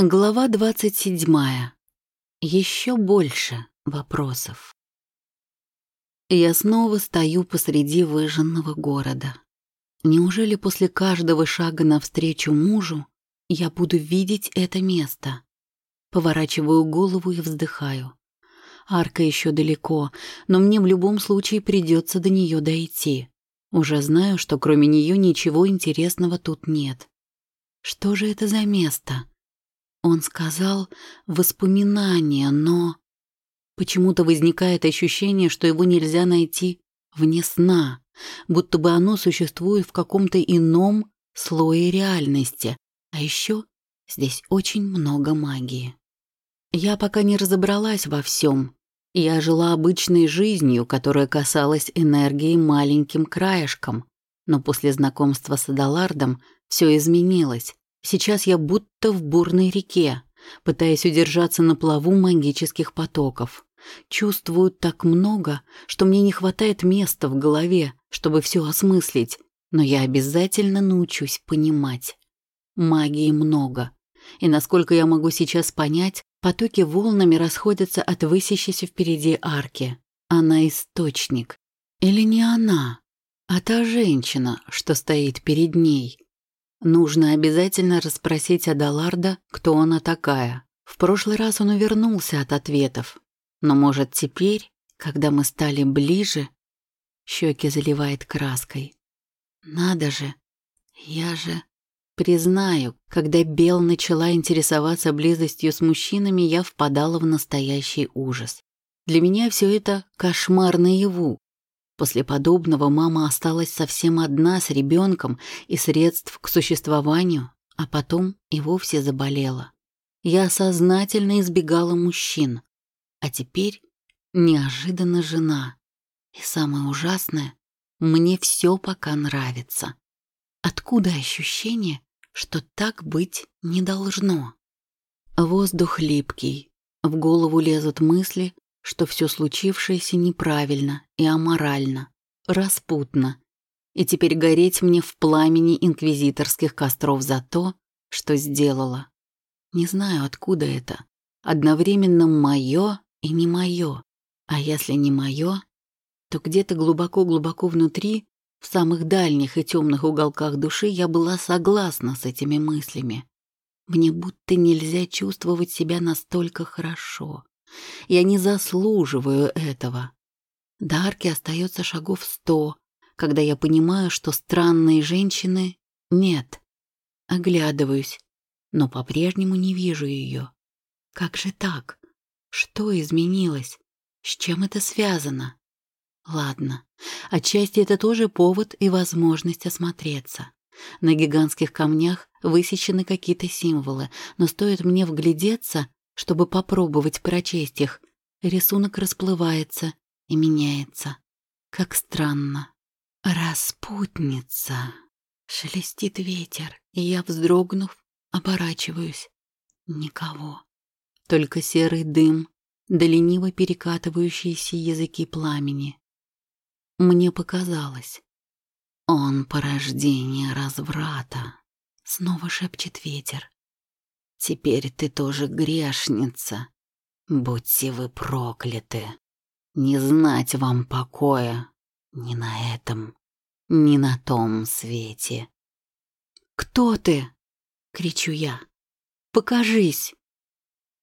Глава двадцать седьмая. Еще больше вопросов. Я снова стою посреди выжженного города. Неужели после каждого шага навстречу мужу я буду видеть это место? Поворачиваю голову и вздыхаю. Арка еще далеко, но мне в любом случае придется до нее дойти. Уже знаю, что кроме нее ничего интересного тут нет. Что же это за место? Он сказал «воспоминания», но... Почему-то возникает ощущение, что его нельзя найти вне сна, будто бы оно существует в каком-то ином слое реальности. А еще здесь очень много магии. Я пока не разобралась во всем. Я жила обычной жизнью, которая касалась энергии маленьким краешком. Но после знакомства с Адалардом все изменилось. Сейчас я будто в бурной реке, пытаясь удержаться на плаву магических потоков. Чувствую так много, что мне не хватает места в голове, чтобы все осмыслить, но я обязательно научусь понимать. Магии много, и насколько я могу сейчас понять, потоки волнами расходятся от высящейся впереди арки. Она источник. Или не она, а та женщина, что стоит перед ней. Нужно обязательно расспросить Адаларда, кто она такая. В прошлый раз он увернулся от ответов. Но, может, теперь, когда мы стали ближе, щеки заливает краской. Надо же, я же... Признаю, когда Бел начала интересоваться близостью с мужчинами, я впадала в настоящий ужас. Для меня все это кошмар наяву, После подобного мама осталась совсем одна с ребенком и средств к существованию, а потом и вовсе заболела. Я сознательно избегала мужчин, а теперь неожиданно жена. И самое ужасное, мне все пока нравится. Откуда ощущение, что так быть не должно? Воздух липкий, в голову лезут мысли, что все случившееся неправильно и аморально, распутно, и теперь гореть мне в пламени инквизиторских костров за то, что сделала. Не знаю, откуда это. Одновременно мое и не мое. А если не мое, то где-то глубоко-глубоко внутри, в самых дальних и темных уголках души, я была согласна с этими мыслями. Мне будто нельзя чувствовать себя настолько хорошо. Я не заслуживаю этого. До арки остается шагов сто, когда я понимаю, что странной женщины нет. Оглядываюсь, но по-прежнему не вижу ее. Как же так? Что изменилось? С чем это связано? Ладно, отчасти это тоже повод и возможность осмотреться. На гигантских камнях высечены какие-то символы, но стоит мне вглядеться, чтобы попробовать прочесть их, рисунок расплывается и меняется. Как странно. «Распутница!» Шелестит ветер, и я, вздрогнув, оборачиваюсь. Никого. Только серый дым, да лениво перекатывающиеся языки пламени. Мне показалось. «Он порождение разврата», — снова шепчет ветер. Теперь ты тоже грешница. Будьте вы прокляты. Не знать вам покоя ни на этом, ни на том свете. «Кто ты?» — кричу я. «Покажись!»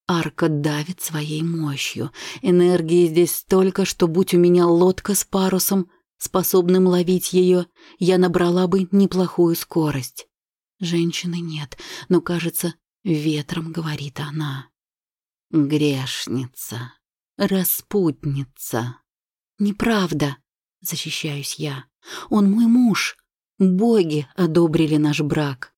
Арка давит своей мощью. Энергии здесь столько, что будь у меня лодка с парусом, способным ловить ее, я набрала бы неплохую скорость. Женщины нет, но, кажется, Ветром говорит она. Грешница, распутница. Неправда, защищаюсь я. Он мой муж. Боги одобрили наш брак.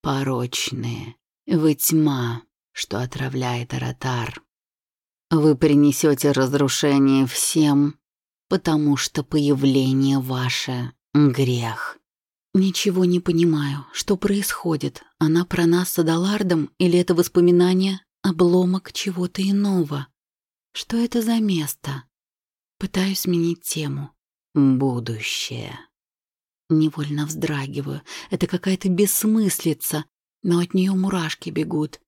Порочные. Вы тьма, что отравляет Аратар. Вы принесете разрушение всем, потому что появление ваше — грех. Ничего не понимаю, что происходит. Она про нас с Адалардом или это воспоминание обломок чего-то иного? Что это за место? Пытаюсь сменить тему. Будущее. Невольно вздрагиваю. Это какая-то бессмыслица, но от нее мурашки бегут.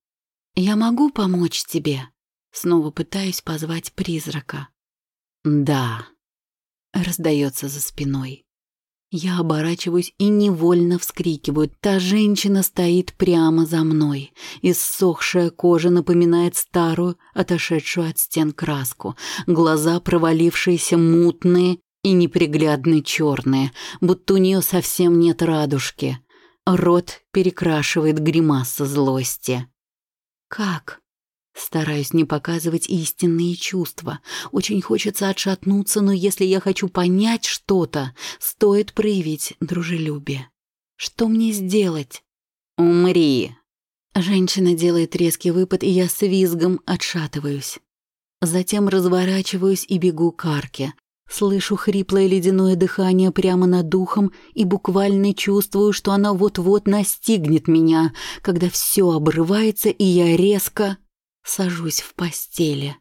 «Я могу помочь тебе?» Снова пытаюсь позвать призрака. «Да», — раздается за спиной. Я оборачиваюсь и невольно вскрикиваю. Та женщина стоит прямо за мной. Иссохшая кожа напоминает старую, отошедшую от стен краску. Глаза провалившиеся мутные и неприглядно черные, будто у нее совсем нет радужки. Рот перекрашивает гримаса злости. «Как?» Стараюсь не показывать истинные чувства. Очень хочется отшатнуться, но если я хочу понять что-то, стоит проявить дружелюбие. Что мне сделать? Умри. Женщина делает резкий выпад, и я с визгом отшатываюсь. Затем разворачиваюсь и бегу к арке. Слышу хриплое ледяное дыхание прямо над духом и буквально чувствую, что оно вот-вот настигнет меня, когда все обрывается, и я резко сажусь в постели.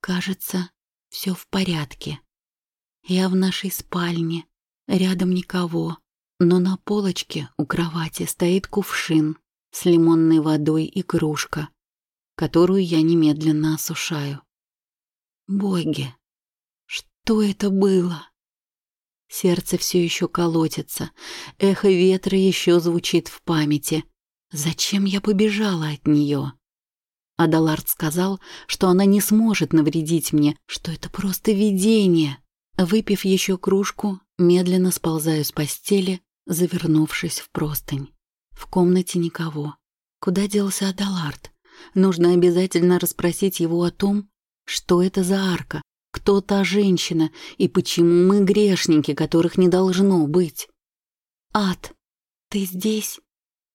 Кажется, все в порядке. Я в нашей спальне, рядом никого, но на полочке у кровати стоит кувшин с лимонной водой и кружка, которую я немедленно осушаю. Боги, что это было? Сердце все еще колотится, эхо ветра еще звучит в памяти. Зачем я побежала от нее? Адалард сказал, что она не сможет навредить мне, что это просто видение. Выпив еще кружку, медленно сползаю с постели, завернувшись в простынь. В комнате никого. Куда делся Адалард? Нужно обязательно расспросить его о том, что это за арка, кто та женщина и почему мы грешники, которых не должно быть. Ад, ты здесь?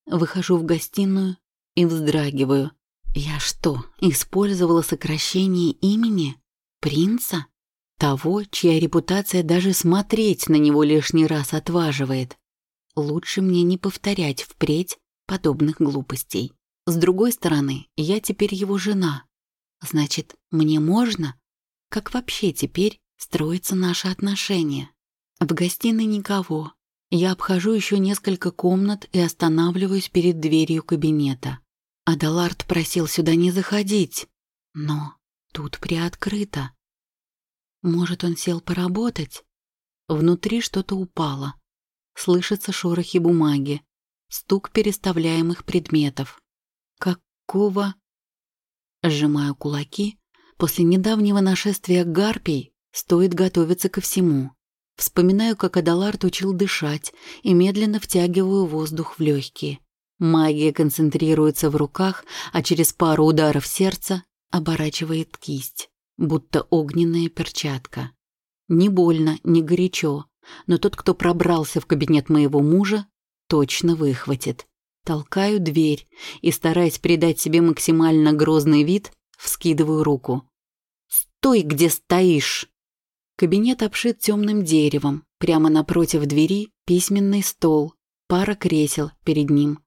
Выхожу в гостиную и вздрагиваю. Я что, использовала сокращение имени? Принца? Того, чья репутация даже смотреть на него лишний раз отваживает. Лучше мне не повторять впредь подобных глупостей. С другой стороны, я теперь его жена. Значит, мне можно? Как вообще теперь строятся наши отношения? В гостиной никого. Я обхожу еще несколько комнат и останавливаюсь перед дверью кабинета. Адалард просил сюда не заходить, но тут приоткрыто. Может, он сел поработать? Внутри что-то упало. Слышатся шорохи бумаги, стук переставляемых предметов. Какого? Сжимаю кулаки. После недавнего нашествия гарпий стоит готовиться ко всему. Вспоминаю, как Адалард учил дышать и медленно втягиваю воздух в легкие. Магия концентрируется в руках, а через пару ударов сердца оборачивает кисть, будто огненная перчатка. Не больно, не горячо, но тот, кто пробрался в кабинет моего мужа, точно выхватит. Толкаю дверь и, стараясь придать себе максимально грозный вид, вскидываю руку. «Стой, где стоишь!» Кабинет обшит темным деревом. Прямо напротив двери письменный стол, пара кресел перед ним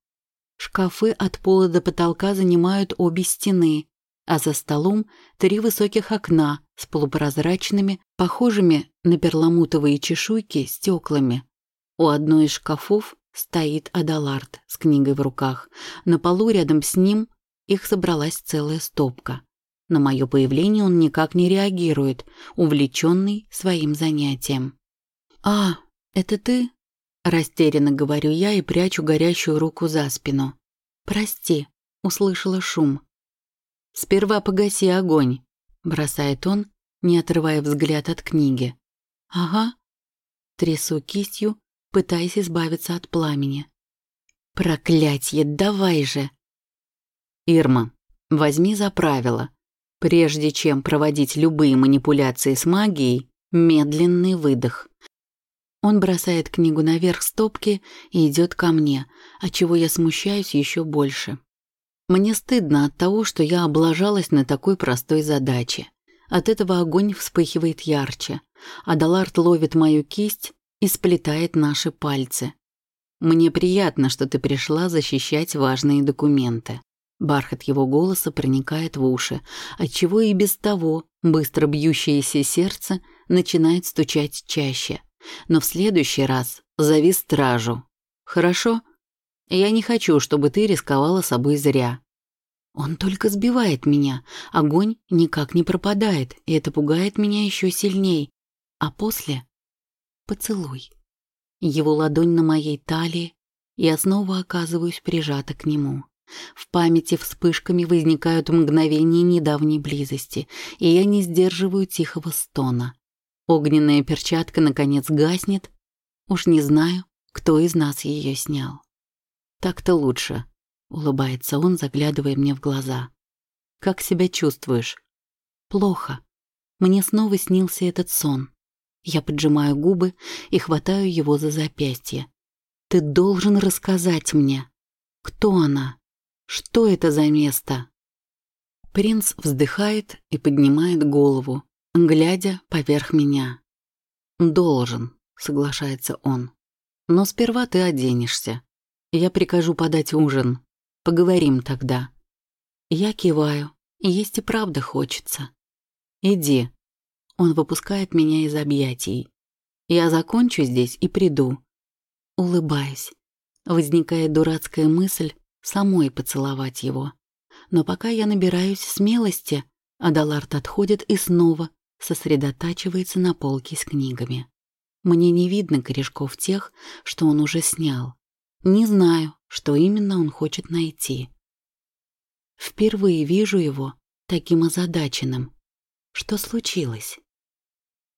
Шкафы от пола до потолка занимают обе стены, а за столом три высоких окна с полупрозрачными, похожими на перламутровые чешуйки, стеклами. У одной из шкафов стоит Адалард с книгой в руках. На полу рядом с ним их собралась целая стопка. На мое появление он никак не реагирует, увлеченный своим занятием. «А, это ты?» Растерянно говорю я и прячу горящую руку за спину. «Прости», — услышала шум. «Сперва погаси огонь», — бросает он, не отрывая взгляд от книги. «Ага». Трясу кистью, пытаясь избавиться от пламени. «Проклятье, давай же!» «Ирма, возьми за правило. Прежде чем проводить любые манипуляции с магией, медленный выдох. Он бросает книгу наверх стопки и идет ко мне, отчего я смущаюсь еще больше. Мне стыдно от того, что я облажалась на такой простой задаче. От этого огонь вспыхивает ярче. а Далард ловит мою кисть и сплетает наши пальцы. «Мне приятно, что ты пришла защищать важные документы». Бархат его голоса проникает в уши, отчего и без того быстро бьющееся сердце начинает стучать чаще. Но в следующий раз зови стражу. Хорошо? Я не хочу, чтобы ты рисковала собой зря. Он только сбивает меня. Огонь никак не пропадает, и это пугает меня еще сильней. А после — поцелуй. Его ладонь на моей талии, я снова оказываюсь прижата к нему. В памяти вспышками возникают мгновения недавней близости, и я не сдерживаю тихого стона. Огненная перчатка наконец гаснет. Уж не знаю, кто из нас ее снял. Так-то лучше, улыбается он, заглядывая мне в глаза. Как себя чувствуешь? Плохо. Мне снова снился этот сон. Я поджимаю губы и хватаю его за запястье. Ты должен рассказать мне, кто она, что это за место. Принц вздыхает и поднимает голову, глядя поверх меня. «Должен», — соглашается он. «Но сперва ты оденешься. Я прикажу подать ужин. Поговорим тогда». Я киваю, есть и правда хочется. «Иди». Он выпускает меня из объятий. Я закончу здесь и приду. Улыбаюсь. Возникает дурацкая мысль самой поцеловать его. Но пока я набираюсь смелости, Адалард отходит и снова сосредотачивается на полке с книгами. Мне не видно корешков тех, что он уже снял. Не знаю, что именно он хочет найти. Впервые вижу его таким озадаченным. Что случилось?